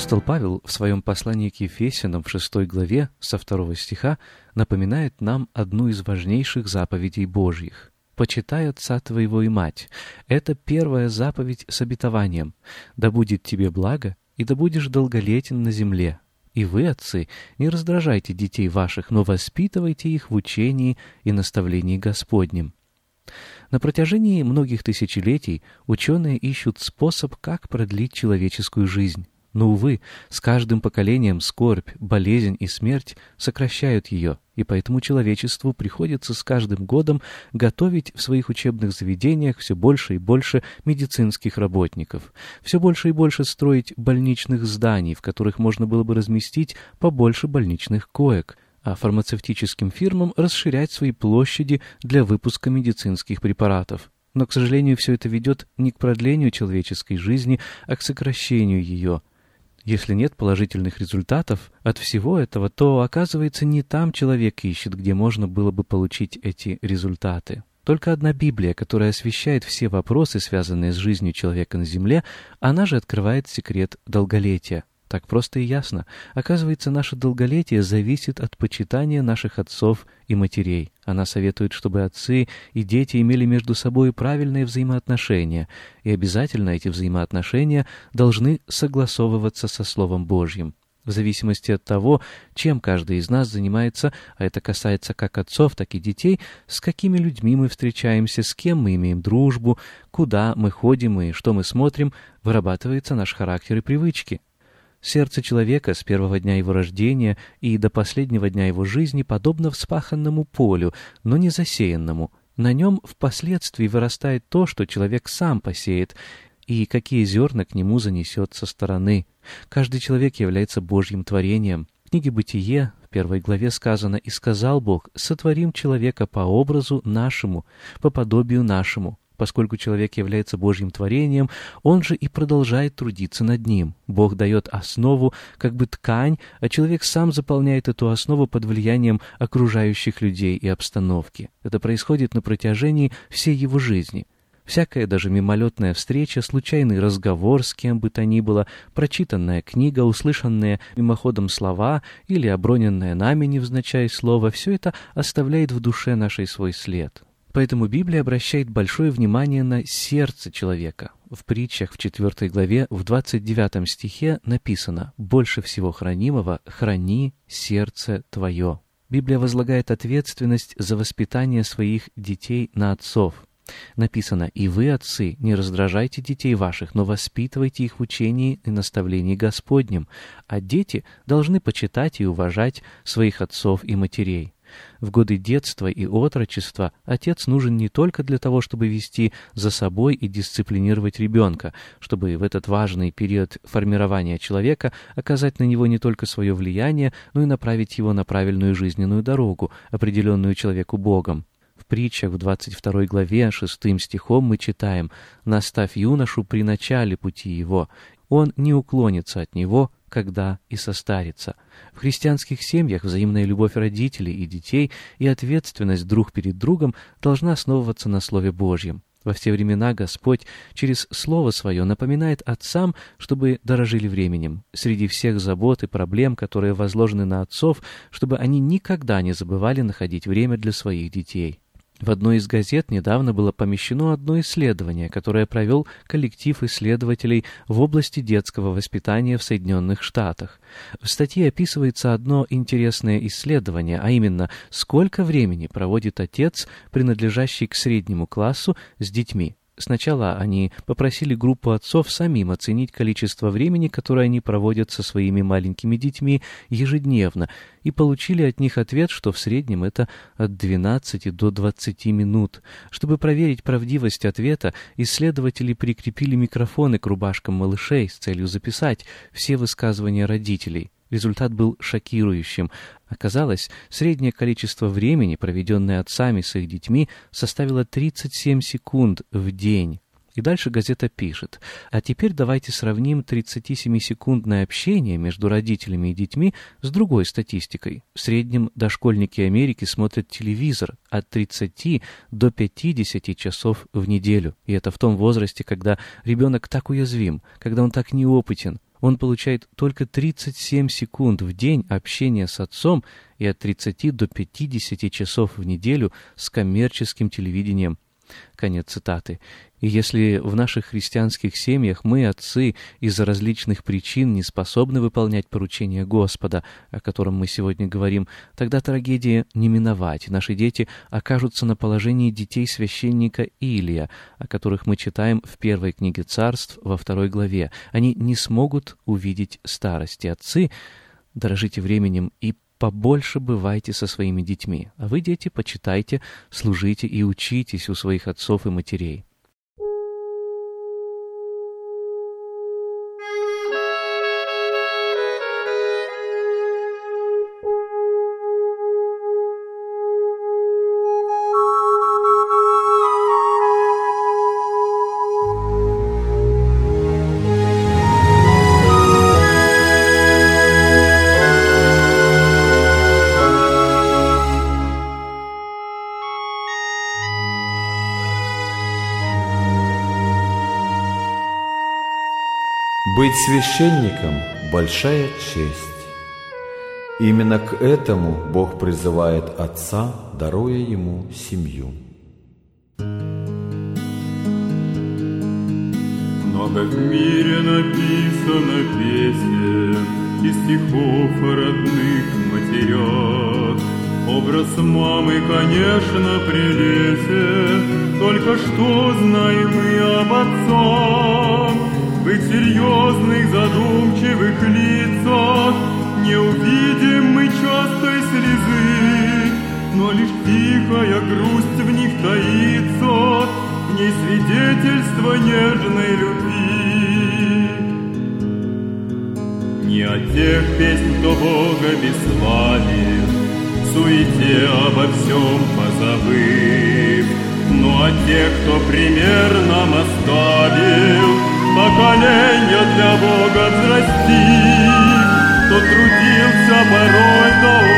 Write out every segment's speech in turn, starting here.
Апостол Павел в своем послании к Ефесянам в шестой главе со второго стиха напоминает нам одну из важнейших заповедей Божьих. «Почитай отца твоего и мать». Это первая заповедь с обетованием. «Да будет тебе благо, и да будешь долголетен на земле». И вы, отцы, не раздражайте детей ваших, но воспитывайте их в учении и наставлении Господнем. На протяжении многих тысячелетий ученые ищут способ, как продлить человеческую жизнь. Но, увы, с каждым поколением скорбь, болезнь и смерть сокращают ее, и поэтому человечеству приходится с каждым годом готовить в своих учебных заведениях все больше и больше медицинских работников, все больше и больше строить больничных зданий, в которых можно было бы разместить побольше больничных коек, а фармацевтическим фирмам расширять свои площади для выпуска медицинских препаратов. Но, к сожалению, все это ведет не к продлению человеческой жизни, а к сокращению ее – если нет положительных результатов от всего этого, то, оказывается, не там человек ищет, где можно было бы получить эти результаты. Только одна Библия, которая освещает все вопросы, связанные с жизнью человека на земле, она же открывает секрет долголетия. Так просто и ясно. Оказывается, наше долголетие зависит от почитания наших отцов и матерей. Она советует, чтобы отцы и дети имели между собой правильные взаимоотношения, и обязательно эти взаимоотношения должны согласовываться со Словом Божьим. В зависимости от того, чем каждый из нас занимается, а это касается как отцов, так и детей, с какими людьми мы встречаемся, с кем мы имеем дружбу, куда мы ходим и что мы смотрим, вырабатывается наш характер и привычки. Сердце человека с первого дня его рождения и до последнего дня его жизни подобно вспаханному полю, но не засеянному. На нем впоследствии вырастает то, что человек сам посеет, и какие зерна к нему занесет со стороны. Каждый человек является Божьим творением. В книге «Бытие» в первой главе сказано «И сказал Бог, сотворим человека по образу нашему, по подобию нашему». Поскольку человек является Божьим творением, он же и продолжает трудиться над ним. Бог дает основу, как бы ткань, а человек сам заполняет эту основу под влиянием окружающих людей и обстановки. Это происходит на протяжении всей его жизни. Всякая даже мимолетная встреча, случайный разговор с кем бы то ни было, прочитанная книга, услышанные мимоходом слова или оброненное нами невзначай слово — все это оставляет в душе нашей свой след. Поэтому Библия обращает большое внимание на сердце человека. В притчах в 4 главе в 29 стихе написано «Больше всего хранимого храни сердце твое». Библия возлагает ответственность за воспитание своих детей на отцов. Написано «И вы, отцы, не раздражайте детей ваших, но воспитывайте их в учении и наставлении Господнем, а дети должны почитать и уважать своих отцов и матерей». В годы детства и отрочества отец нужен не только для того, чтобы вести за собой и дисциплинировать ребенка, чтобы в этот важный период формирования человека оказать на него не только свое влияние, но и направить его на правильную жизненную дорогу, определенную человеку Богом. В притчах в 22 главе 6 стихом мы читаем «Наставь юношу при начале пути его, он не уклонится от него, когда и состарится. В христианских семьях взаимная любовь родителей и детей и ответственность друг перед другом должна основываться на Слове Божьем. Во все времена Господь через Слово Свое напоминает отцам, чтобы дорожили временем. Среди всех забот и проблем, которые возложены на отцов, чтобы они никогда не забывали находить время для своих детей. В одной из газет недавно было помещено одно исследование, которое провел коллектив исследователей в области детского воспитания в Соединенных Штатах. В статье описывается одно интересное исследование, а именно, сколько времени проводит отец, принадлежащий к среднему классу, с детьми. Сначала они попросили группу отцов самим оценить количество времени, которое они проводят со своими маленькими детьми ежедневно, и получили от них ответ, что в среднем это от 12 до 20 минут. Чтобы проверить правдивость ответа, исследователи прикрепили микрофоны к рубашкам малышей с целью записать все высказывания родителей. Результат был шокирующим. Оказалось, среднее количество времени, проведенное отцами с их детьми, составило 37 секунд в день. И дальше газета пишет. А теперь давайте сравним 37-секундное общение между родителями и детьми с другой статистикой. В среднем дошкольники Америки смотрят телевизор от 30 до 50 часов в неделю. И это в том возрасте, когда ребенок так уязвим, когда он так неопытен, он получает только 37 секунд в день общения с отцом и от 30 до 50 часов в неделю с коммерческим телевидением. Конец цитаты. И если в наших христианских семьях мы, отцы, из-за различных причин не способны выполнять поручения Господа, о котором мы сегодня говорим, тогда трагедии не миновать, наши дети окажутся на положении детей священника Илия, о которых мы читаем в первой книге царств во второй главе. Они не смогут увидеть старости. Отцы, дорожите временем и побольше бывайте со своими детьми, а вы, дети, почитайте, служите и учитесь у своих отцов и матерей. Быть священником – большая честь. Именно к этому Бог призывает отца, даруя ему семью. Много в мире написано песен и стихов о родных матерях. Образ мамы, конечно, прелесен, только что знаем мы об отцах. В серьезных задумчивых лицах. Не увидим мы частой слезы, Но лишь тихая грусть в них таится, В ней свидетельство нежной любви. Не о тех песнь, кто Бога бесславен, В суете обо всем позабыв, Но о тех, кто пример нам оставил, поколения для Бога взрасти, кто трудился порой до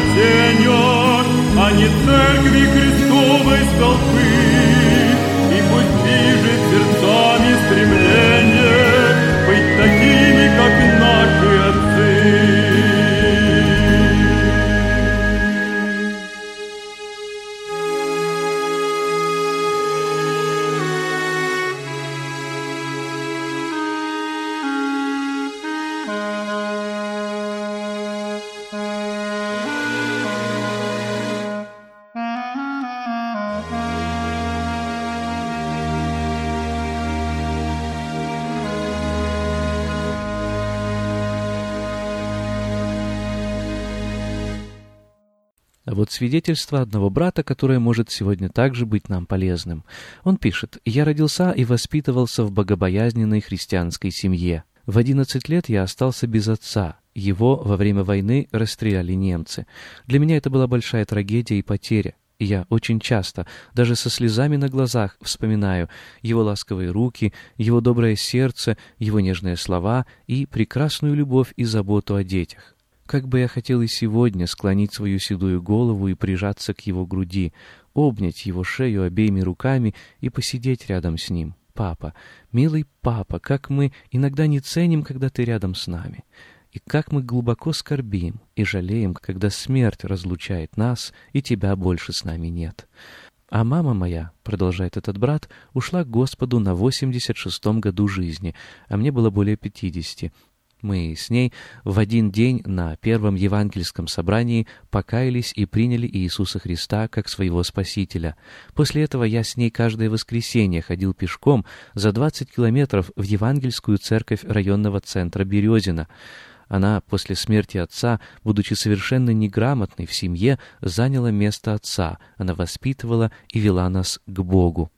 спасения, А не церкви Христовой столпы, И пусть движет сердцами стремление вот свидетельство одного брата, которое может сегодня также быть нам полезным. Он пишет, «Я родился и воспитывался в богобоязненной христианской семье. В 11 лет я остался без отца. Его во время войны расстреляли немцы. Для меня это была большая трагедия и потеря. Я очень часто, даже со слезами на глазах, вспоминаю его ласковые руки, его доброе сердце, его нежные слова и прекрасную любовь и заботу о детях. Как бы я хотел и сегодня склонить свою седую голову и прижаться к его груди, обнять его шею обеими руками и посидеть рядом с ним. Папа, милый папа, как мы иногда не ценим, когда ты рядом с нами. И как мы глубоко скорбим и жалеем, когда смерть разлучает нас, и тебя больше с нами нет. А мама моя, продолжает этот брат, ушла к Господу на 86-м году жизни, а мне было более 50. Мы с ней в один день на первом евангельском собрании покаялись и приняли Иисуса Христа как своего Спасителя. После этого я с ней каждое воскресенье ходил пешком за 20 километров в евангельскую церковь районного центра Березина. Она после смерти отца, будучи совершенно неграмотной в семье, заняла место отца. Она воспитывала и вела нас к Богу.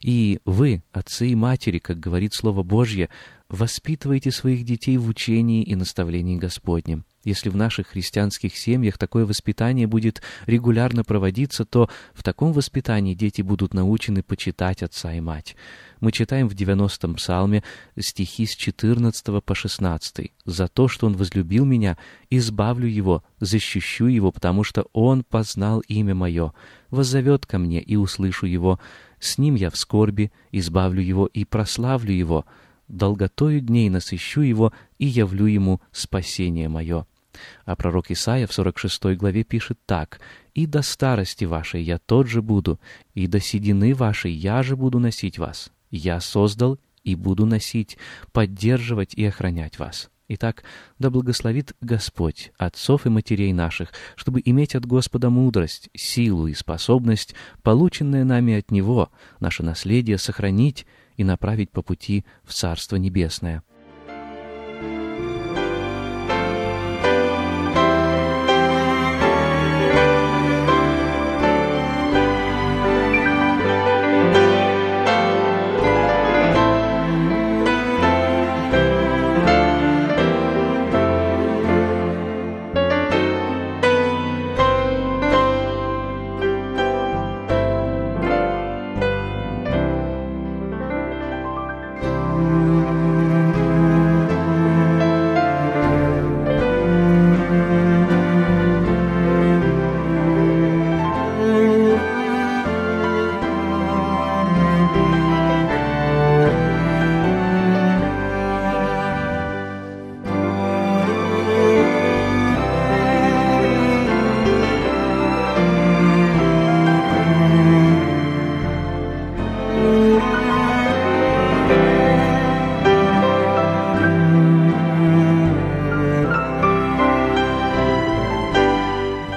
И вы, отцы и матери, как говорит Слово Божье, воспитывайте своих детей в учении и наставлении Господнем. Если в наших христианских семьях такое воспитание будет регулярно проводиться, то в таком воспитании дети будут научены почитать отца и мать. Мы читаем в 90-м псалме стихи с 14 по 16. «За то, что он возлюбил меня, избавлю его, защищу его, потому что он познал имя мое, воззовет ко мне и услышу его. С ним я в скорби, избавлю его и прославлю его. Долготою дней насыщу его и явлю ему спасение мое». А пророк Исаия в 46 главе пишет так «И до старости вашей я тот же буду, и до седины вашей я же буду носить вас. Я создал и буду носить, поддерживать и охранять вас». Итак, да благословит Господь отцов и матерей наших, чтобы иметь от Господа мудрость, силу и способность, полученные нами от Него, наше наследие сохранить и направить по пути в Царство Небесное.